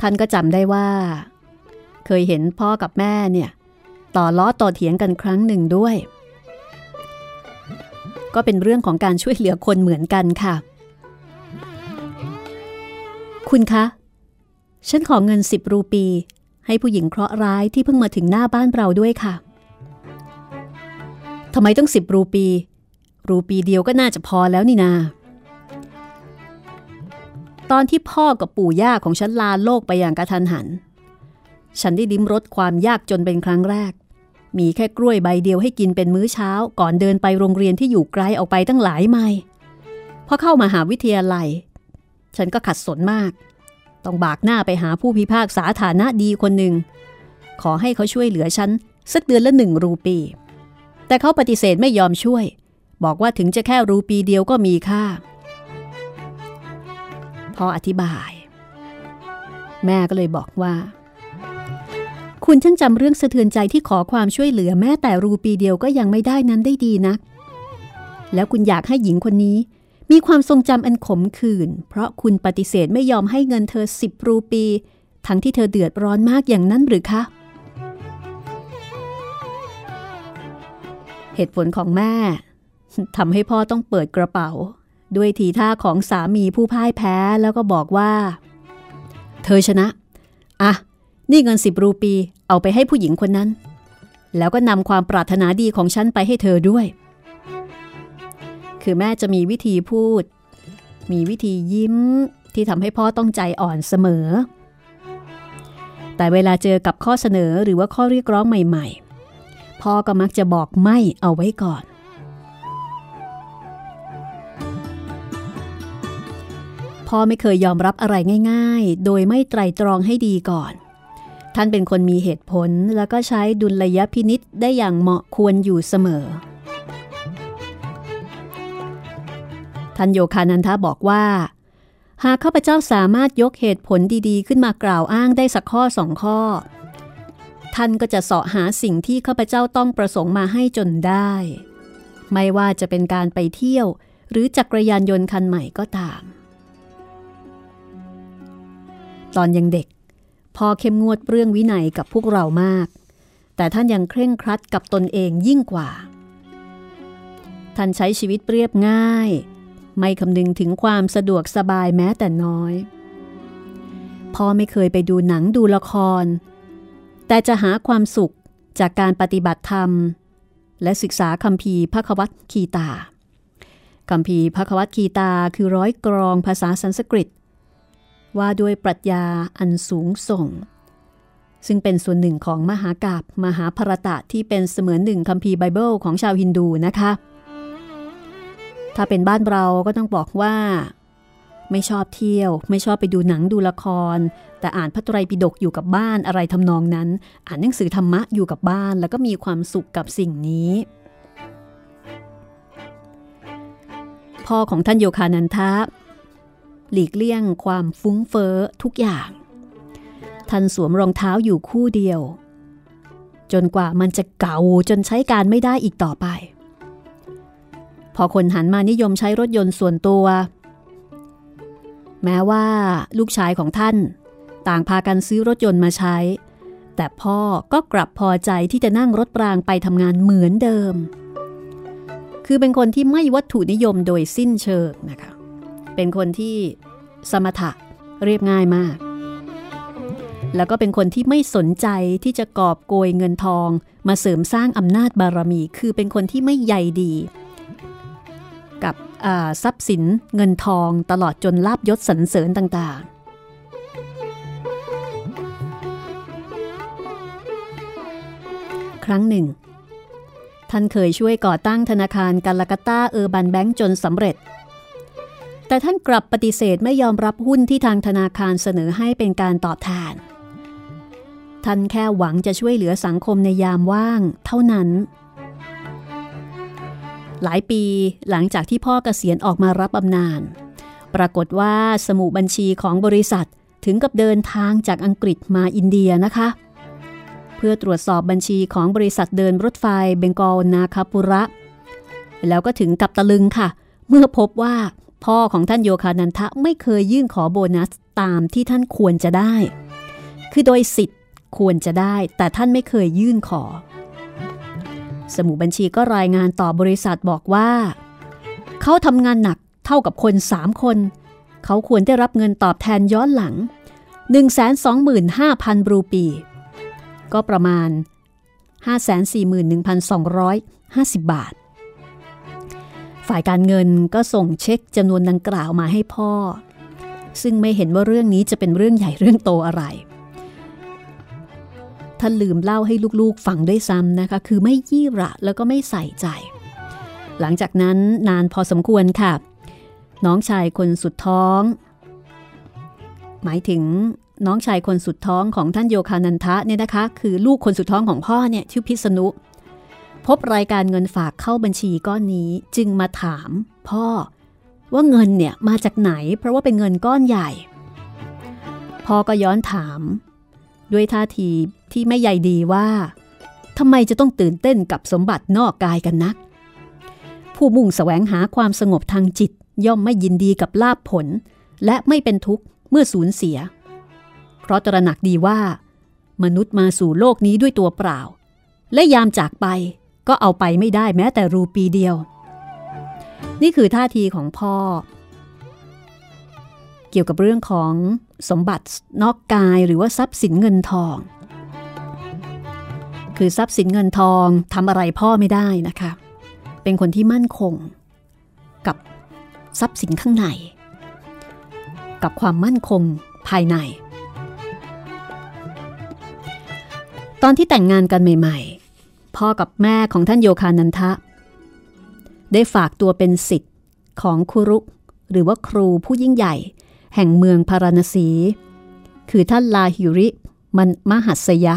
[SPEAKER 1] ท่านก็จำได้ว่า เคยเห็นพ่อกับแม่เนี่ย ต่อล้อต่อเถียงกันครั้งหนึ่งด้วย ก็เป็นเรื่องของการช่วยเหลือคนเหมือนกันค่ะ คุณคะ ฉันขอเงินสิบรูปี ให้ผู้หญิงเคราะห์ร้ายที่เพิ่งมาถึงหน้าบ้านเราด้วยค่ะทำไมต้องสิบรูปี รูปีเดียวก็น่าจะพอแล้วนี่นา ตอนที่พ่อกับปู่ย่าของฉันลาโลกไปอย่างกระทันหัน ฉันได้ลิ้มรสความยากจนเป็นครั้งแรก มีแค่กล้วยใบเดียวให้กินเป็นมื้อเช้า ก่อนเดินไปโรงเรียนที่อยู่ไกลออกไปตั้งหลายไมล์พอเข้ามาหาวิทยาลัย ฉันก็ขัดสนมาก ต้องบากหน้าไปหาผู้พิพากษาฐานะดีคนหนึ่ง ขอให้เขาช่วยเหลือฉัน สักเดือนละหนึ่งรูปี แต่เขาปฏิเสธไม่ยอมช่วย บอกว่าถึงจะแค่รูปีเดียวก็มีค่า พออธิบาย แม่ก็เลยบอกว่า คุณช่างจำเรื่องสะเทือนใจที่ขอความช่วยเหลือแม้แต่รูปีเดียวก็ยังไม่ได้นั้นได้ดีนัก แล้วคุณอยากให้หญิงคนนี้ มีความทรงจำอันขมขื่นเพราะคุณปฏิเสธไม่ยอมให้เงินเธอสิบรูปี ทั้งที่เธอเดือดร้อนมากอย่างนั้นหรือคะ เหตุผลของแม่ทำให้พ่อต้องเปิดกระเป๋า ด้วยทีท่าของสามีผู้พ่ายแพ้แล้วก็บอกว่า เธอชนะ อะ นี่เงินสิบรูปี เอาไปให้ผู้หญิงคนนั้น แล้วก็นำความปรารถนาดีของฉันไปให้เธอด้วย คือแม่จะมีวิธีพูด มีวิธียิ้มที่ทำให้พ่อต้องใจอ่อนเสมอ แต่เวลาเจอกับข้อเสนอหรือว่าข้อเรียกร้องใหม่ ๆ พ่อก็มักจะบอกไม่เอาไว้ก่อน พ่อไม่เคยยอมรับอะไรง่าย ๆ โดยไม่ไตรตรองให้ดีก่อน ท่านเป็นคนมีเหตุผลแล้วก็ใช้ดุลยพินิษได้อย่างเหมาะควรอยู่เสมอ ท่านโยคานันทะบอกว่า หากข้าพเจ้าสามารถยกเหตุผลดีๆ ขึ้นมากล่าวอ้างได้สักข้อสองข้อ ท่านก็จะเสาะหาสิ่งที่ข้าพเจ้าต้องประสงค์มาให้จนได้ ไม่ว่าจะเป็นการไปเที่ยว หรือจักรยานยนต์คันใหม่ก็ตาม ตอนยังเด็กพ่อเข้มงวดเรื่องวินัยกับพวกเรามาก แต่ท่านยังเคร่งครัดกับตนเองยิ่งกว่า ท่านใช้ชีวิตเรียบง่าย ไม่คำนึงถึงความสะดวกสบายแม้แต่น้อย พ่อไม่เคยไปดูหนังดูละคร แต่จะหาความสุขจากการปฏิบัติธรรม และศึกษาคัมภีร์พระควัตคีตาคัมภีร์พระควัตคีตาคือร้อยกรองภาษาสันสกฤต ว่าด้วยปรัชญาอันสูงส่ง ซึ่งเป็นส่วนหนึ่งของมหากาบมหาภารตะที่เป็นเสมือนหนึ่งคัมภีร์ไบเบิลของชาวฮินดูนะคะ ถ้าเป็นบ้านเราก็ต้องบอกว่า ไม่ชอบเที่ยว ไม่ชอบไปดูหนังดูละคร แต่อ่านพระไตรปิฎกอยู่กับบ้านอะไรทำนองนั้น อ่านหนังสือธรรมะอยู่กับบ้าน แล้วก็มีความสุขกับสิ่งนี้ พ่อของท่านโยคานันทะ หลีกเลี่ยงความฟุ้งเฟ้อทุกอย่าง ท่านสวมรองเท้าอยู่คู่เดียว จนกว่ามันจะเก่าจนใช้การไม่ได้อีกต่อไป พอคนหันมานิยมใช้รถยนต์ส่วนตัว แม้ว่าลูกชายของท่าน ต่างพากันซื้อรถยนต์มาใช้ แต่พ่อก็กลับพอใจที่จะนั่งรถปรางไปทำงานเหมือนเดิม คือเป็นคนที่ไม่วัตถุนิยมโดยสิ้นเชิงนะคะ เป็นคนที่สมถะเรียบง่ายมาก แล้วก็เป็นคนที่ไม่สนใจที่จะกอบโกยเงินทอง มาเสริมสร้างอำนาจบารมี คือเป็นคนที่ไม่ใยดี กับทรัพย์สินเงินทองตลอดจนลาบยศสรรเสริญต่างๆ ครั้งหนึ่ง ท่านเคยช่วยก่อตั้งธนาคารกาลากาตาเออร์บันแบงก์จนสำเร็จ แต่ท่านกลับปฏิเสธไม่ยอมรับหุ้นที่ทางธนาคารเสนอให้เป็นการตอบแทน ท่านแค่หวังจะช่วยเหลือสังคมในยามว่างเท่านั้น หลายปีหลังจากที่พ่อเกษียณออกมารับอำนาจปรากฏว่าสมุบัญชีของบริษัทถึงกับเดินทางจากอังกฤษมาอินเดียนะคะ เพื่อตรวจสอบบัญชีของบริษัทเดินรถไฟเบงกอลนาคาปุระ แล้วก็ถึงกับตะลึงค่ะ เมื่อพบว่าพ่อของท่านโยคานันทะไม่เคยยื่นขอโบนัสตามที่ท่านควรจะได้ คือโดยสิทธิ์ควรจะได้ แต่ท่านไม่เคยยื่นขอ สมุบัญชีก็รายงานต่อบริษัทบอกว่า เขาทำงานหนักเท่ากับคน3คน เขาควรได้รับเงินตอบแทนย้อนหลัง 125,000 รูปี ก็ประมาณ 541,250 บาท ฝ่ายการเงินก็ส่งเช็คจำนวนดังกล่าวมาให้พ่อ ซึ่งไม่เห็นว่าเรื่องนี้จะเป็นเรื่องใหญ่เรื่องโตอะไร ท่านลืมเล่าให้ลูกๆฟังด้วยซ้ำนะคะ คือไม่ยี่ระแล้วก็ไม่ใส่ใจ หลังจากนั้นนานพอสมควรค่ะ น้องชายคนสุดท้อง หมายถึงน้องชายคนสุดท้องของท่านโยคานันทะเนี่ยนะคะ คือลูกคนสุดท้องของพ่อเนี่ยชื่อพิษณุพบรายการเงินฝากเข้าบัญชีก้อนนี้จึงมาถามพ่อว่าเงินเนี่ยมาจากไหนเพราะว่าเป็นเงินก้อนใหญ่ พ่อก็ย้อนถาม ด้วยท่าทีที่ไม่ใยดีว่าทำไมจะต้องตื่นเต้นกับสมบัตินอกกายกันนัก ผู้มุ่งแสวงหาความสงบทางจิตย่อมไม่ยินดีกับลาบผล และไม่เป็นทุกข์เมื่อสูญเสีย เพราะตระหนักดีว่า มนุษย์มาสู่โลกนี้ด้วยตัวเปล่า และยามจากไปก็เอาไปไม่ได้แม้แต่รูปีเดียว นี่คือท่าทีของพ่อ เกี่ยวกับเรื่องของ สมบัตินอกกายหรือว่าทรัพย์สินเงินทอง คือทรัพย์สินเงินทองทำอะไรพ่อไม่ได้นะคะ เป็นคนที่มั่นคง กับทรัพย์สินข้างใน กับความมั่นคงภายใน ตอนที่แต่งงานกันใหม่ๆ พ่อกับแม่ของท่านโยคานันทะ ได้ฝากตัวเป็นสิทธิ์ของครูรุหรือว่าครูผู้ยิ่งใหญ่ แห่งเมืองพาราณสี คือท่านลาหิริมันมหัสยะ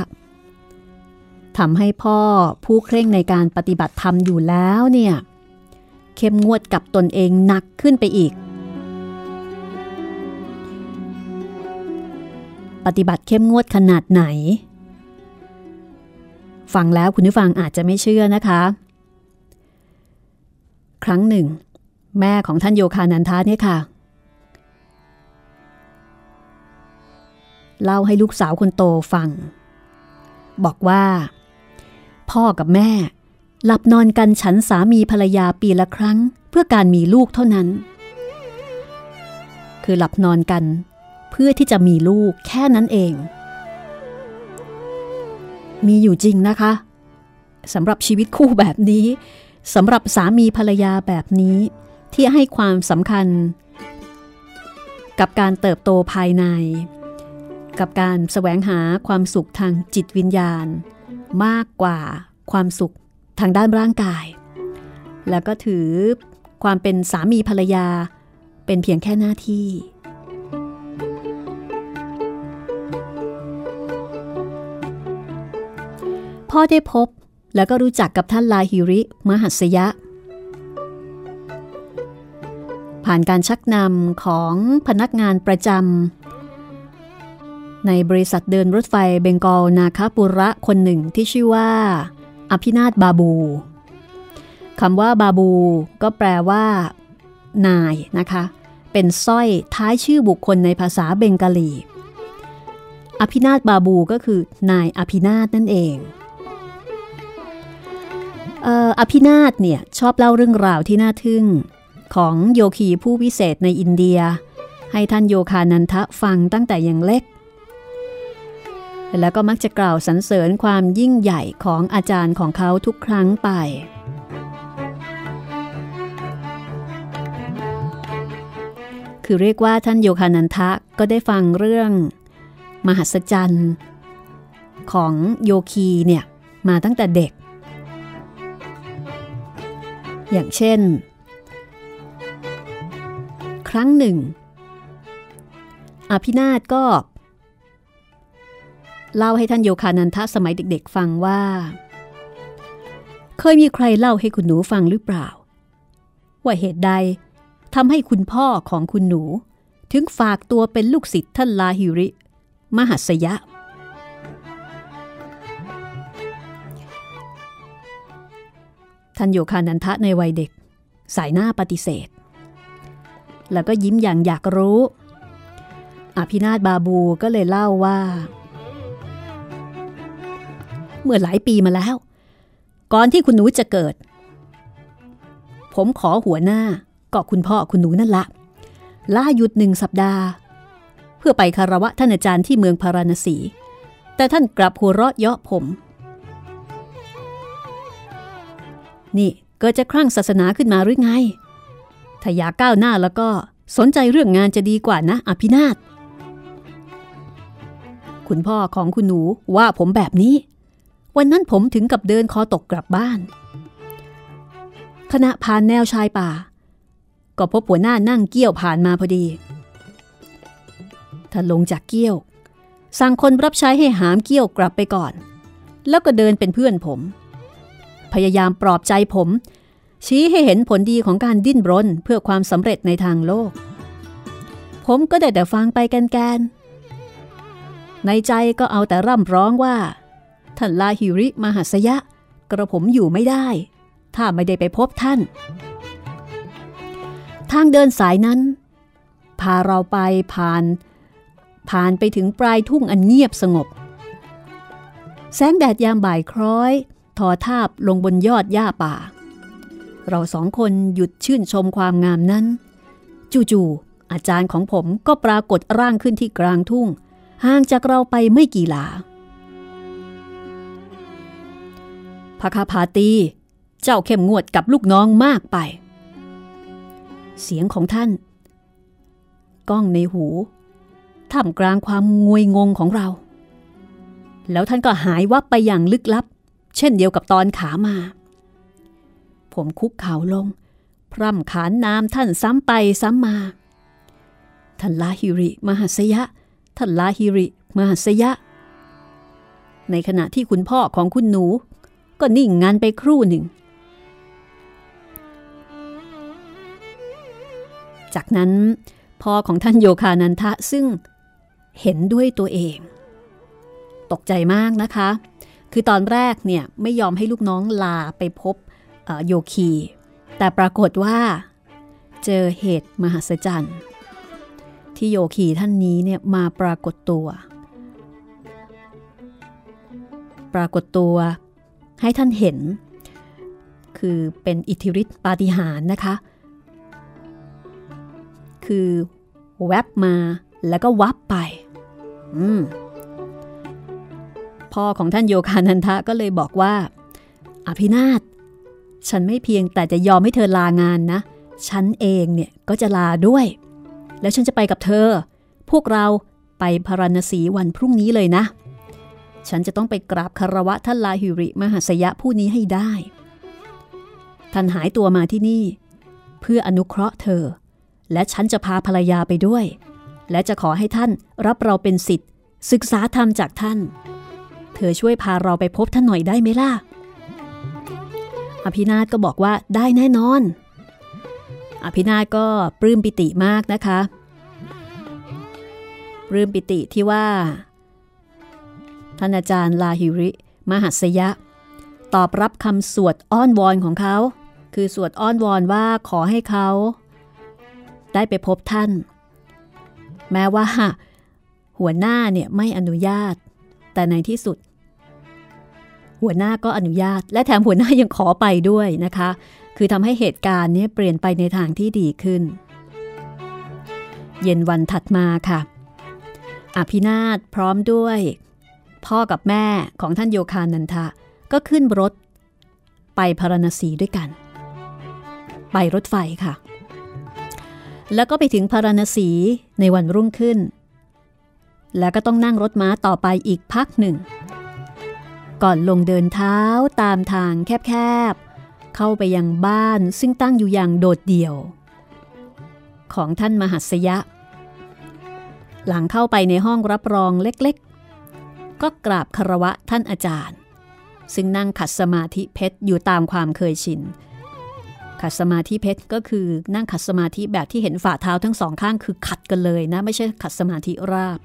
[SPEAKER 1] ทำให้พ่อผู้เคร่งในการปฏิบัติธรรมอยู่แล้วเนี่ย เข้มงวดกับตนเองหนักขึ้นไปอีก ปฏิบัติเข้มงวดขนาดไหน ฟังแล้วคุณผู้ฟังอาจจะไม่เชื่อนะคะ ครั้งหนึ่ง แม่ของท่านโยคานันทาเนี่ยค่ะ เล่าให้ลูกสาวคนโตฟัง บอกว่า พ่อกับแม่ หลับนอนกันฉันสามีภรรยาปีละครั้ง เพื่อการมีลูกเท่านั้น คือหลับนอนกัน เพื่อที่จะมีลูกแค่นั้นเอง มีอยู่จริงนะคะสำหรับชีวิตคู่แบบนี้สำหรับสามีภรรยาแบบนี้ที่ให้ความสำคัญ กับการเติบโตภายใน กับการแสวงหาความสุขทางจิตวิญญาณ มากกว่าความสุขทางด้านร่างกาย แล้วก็ถือความเป็นสามีภรรยา เป็นเพียงแค่หน้าที่ พ่อได้พบแล้วก็รู้จักกับท่านลาฮิริมหัสยะ ผ่านการชักนำของพนักงานประจำ ในบริษัทเดินรถไฟเบงกอลนาคาปุระคนหนึ่งที่ชื่อว่า อภินาถบาบูคำว่าบาบูก็แปลว่า นายนะคะ เป็นสร้อยท้ายชื่อบุคคลในภาษาเบงกาลี อภินาถบาบูก็คือนายอภินาถนั่นเองอภินาถเนี่ยชอบเล่าเรื่องราวที่น่าทึ่ง ของโยคีผู้วิเศษในอินเดีย ให้ท่านโยคานันทะฟังตั้งแต่ยังเล็ก แล้วก็มักจะกล่าวสรรเสริญความยิ่งใหญ่ของอาจารย์ของเขาทุกครั้งไป คือเรียกว่าท่านโยคานันทะก็ได้ฟังเรื่อง มหัศจรรย์ ของโยคีเนี่ย มาตั้งแต่เด็ก อย่างเช่น ครั้งหนึ่ง อภินาถก็ เล่าให้ท่านโยคานันทะสมัยเด็กๆฟังว่า เคยมีใครเล่าให้คุณหนูฟังหรือเปล่า ว่าเหตุใดทำให้คุณพ่อของคุณหนู ถึงฝากตัวเป็นลูกศิษย์ท่านลาฮิริ มหัสยะ ท่านโยคานันทะในวัยเด็ก สายหน้าปฏิเสธ แล้วก็ยิ้มอย่างอยากรู้ อภินาถบาบูก็เลยเล่าว่า เมื่อหลายปีมาแล้ว ก่อนที่คุณหนูจะเกิด ผมขอหัวหน้าก็คุณพ่อคุณหนูนั่นละล่าหยุดหนึ่งสัปดาห์ เพื่อไปคารวะท่านอาจารย์ที่เมืองพาราณสี แต่ท่านกลับหัวเราะเยาะผม นี่เกิดจะคลั่งศาสนาขึ้นมาหรือไง ถ้าอยากก้าวหน้าแล้วก็สนใจเรื่องงานจะดีกว่านะ อภินาถคุณพ่อของคุณหนูว่าผมแบบนี้ วันนั้นผมถึงกับเดินคอตกกลับบ้านขณะผ่านแนวชายป่า ก็พบหัวหน้านั่งเกี้ยวผ่านมาพอดีท่านลงจากเกี้ยว สั่งคนรับใช้ให้หามเกี้ยวกลับไปก่อน แล้วก็เดินเป็นเพื่อนผม พยายามปลอบใจผม ชี้ให้เห็นผลดีของการดิ้นรนเพื่อความสำเร็จในทางโลก ผมก็ได้แต่ฟังไปแกนๆในใจก็เอาแต่ร่ำร้องว่า ท่านลาฮิริมหัสยะ กระผมอยู่ไม่ได้ ถ้าไม่ได้ไปพบท่าน ทางเดินสายนั้น พาเราไปผ่าน ผ่านไปถึงปลายทุ่งอันเงียบสงบ แสงแดดยามบ่ายคล้อย ทอทาบลงบนยอดหญ้าป่า เราสองคนหยุดชื่นชมความงามนั้น จู่ๆอาจารย์ของผมก็ปรากฏร่างขึ้นที่กลางทุ่งห่างจากเราไปไม่กี่หลา พระคาพาตี เจ้าเข้มงวดกับลูกน้องมากไป เสียงของท่าน ก้องในหูท่ามกลางความงวยงงของเรา แล้วท่านก็หายวับไปอย่างลึกลับ เช่นเดียวกับตอนขามา ผมคุกเข่าลง พร่ำขานนามท่านซ้ำไปซ้ำมา ท่านลาฮิริมหัสยะ ท่านลาฮิริมหัสยะ ในขณะที่คุณพ่อของคุณหนู ก็นิ่งงันไปครู่หนึ่ง จากนั้นพ่อของท่านโยคานันทะซึ่งเห็นด้วยตัวเอง ตกใจมากนะคะ คือตอนแรกเนี่ยไม่ยอมให้ลูกน้องลาไปพบโยคี แต่ปรากฏว่าเจอเหตุมหัศจรรย์ ที่โยคีท่านนี้เนี่ยมาปรากฏตัว ปรากฏตัว ให้ท่านเห็น คือเป็นอิทธิฤทธิปาฏิหาริย์นะคะ คือแวบมาแล้วก็วับไป อืมพ่อของท่านโยคานันทะก็เลยบอกว่า อภินาศฉันไม่เพียงแต่จะยอมให้เธอลางานนะ ฉันเองเนี่ยก็จะลาด้วย แล้วฉันจะไปกับเธอ พวกเราไปพาราณสีวันพรุ่งนี้เลยนะ ฉันจะต้องไปกราบคารวะท่านลาหิริมหัสยะผู้นี้ให้ได้ ท่านหายตัวมาที่นี่ เพื่ออนุเคราะห์เธอ และฉันจะพาภรรยาไปด้วย และจะขอให้ท่านรับเราเป็นสิทธิ์ศึกษาธรรมจากท่าน เธอช่วยพาเราไปพบท่านหน่อยได้ไหมล่ะ อภินาศก็บอกว่าได้แน่นอน อภินาศก็ปลื้มปิติมากนะคะ ปลื้มปิติที่ว่า ท่านอาจารย์ลาหิริ มหัสยะ ตอบรับคำสวดอ้อนวอนของเขา คือสวดอ้อนวอนว่าขอให้เขา ได้ไปพบท่าน แม้ว่า หัวหน้าเนี่ยไม่อนุญาต แต่ในที่สุด หัวหน้าก็อนุญาต และแถมหัวหน้ายังขอไปด้วยนะคะ คือทำให้เหตุการณ์นี้เปลี่ยนไปในทางที่ดีขึ้น เย็นวันถัดมาค่ะอภินาถพร้อมด้วย พ่อกับแม่ของท่านโยคานันทะ ก็ขึ้นรถ ไปพาราณสีด้วยกัน ไปรถไฟค่ะ แล้วก็ไปถึงพาราณสีในวันรุ่งขึ้น แล้วก็ต้องนั่งรถม้าต่อไปอีกพักหนึ่ง ก่อนลงเดินเท้าตามทางแคบๆ เข้าไปยังบ้านซึ่งตั้งอยู่อย่างโดดเดี่ยว ของท่านมหัสยะ หลังเข้าไปในห้องรับรองเล็กๆ ก็กราบคารวะท่านอาจารย์ ซึ่งนั่งขัดสมาธิเพชรอยู่ตามความเคยชิน ขัดสมาธิเพชรก็คือนั่งขัดสมาธิแบบที่เห็นฝ่าเท้าทั้งสองข้างคือขัดกันเลยนะ ไม่ใช่ขัดสมาธิราบ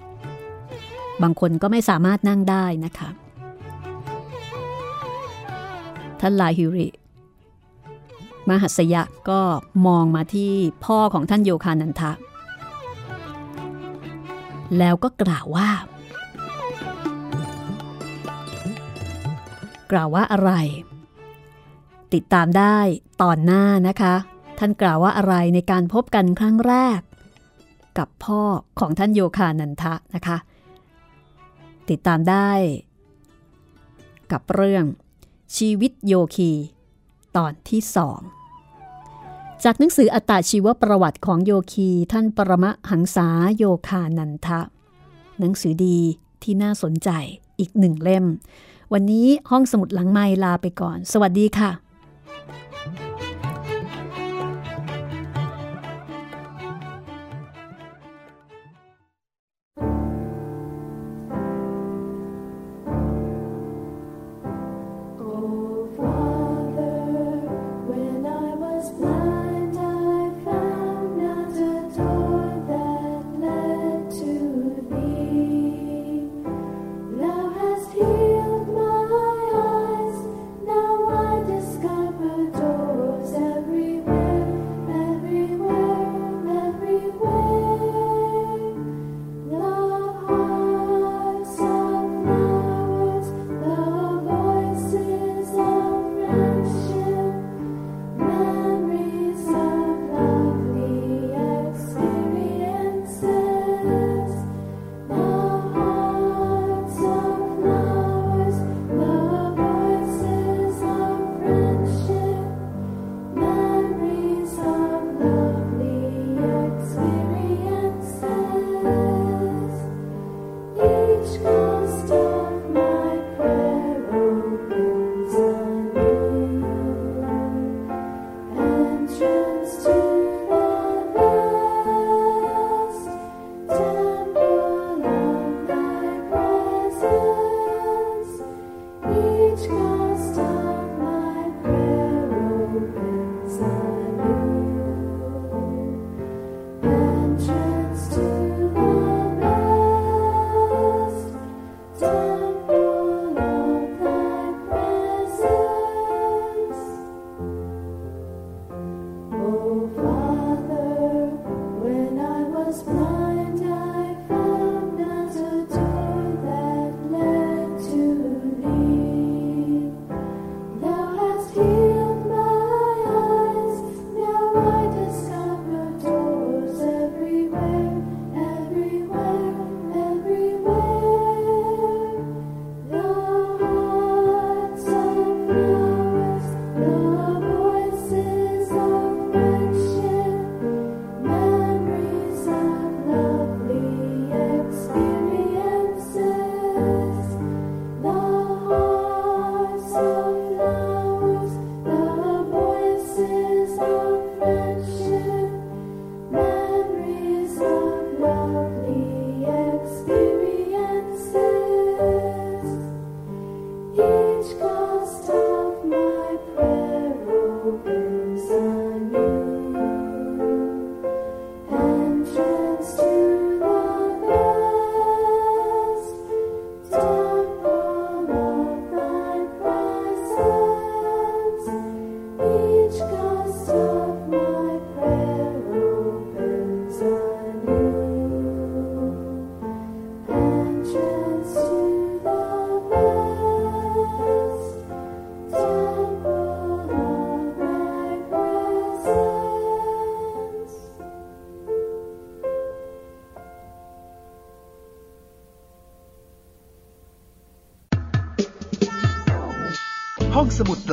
[SPEAKER 1] บางคนก็ไม่สามารถนั่งได้นะคะ ท่านลาฮิริ มหัสยะก็มองมาที่พ่อของท่านโยคานันทะแล้วก็กล่าวว่า กล่าวว่าอะไร ติดตามได้ตอนหน้านะคะ ท่านกล่าวว่าอะไรในการพบกันครั้งแรก กับพ่อของท่านโยคานันทะนะคะ ติดตามได้ กับเรื่อง ชีวิตโยคี ตอนที่สองจากหนังสืออัตาชีวประวัติของโยคีท่านปรมะหังษาโยคานันทะ หนังสือดีที่น่าสนใจอีกหนึ่งเล่ม วันนี้ห้องสมุดหลังไม้ลาไปก่อน สวัสดีค่ะ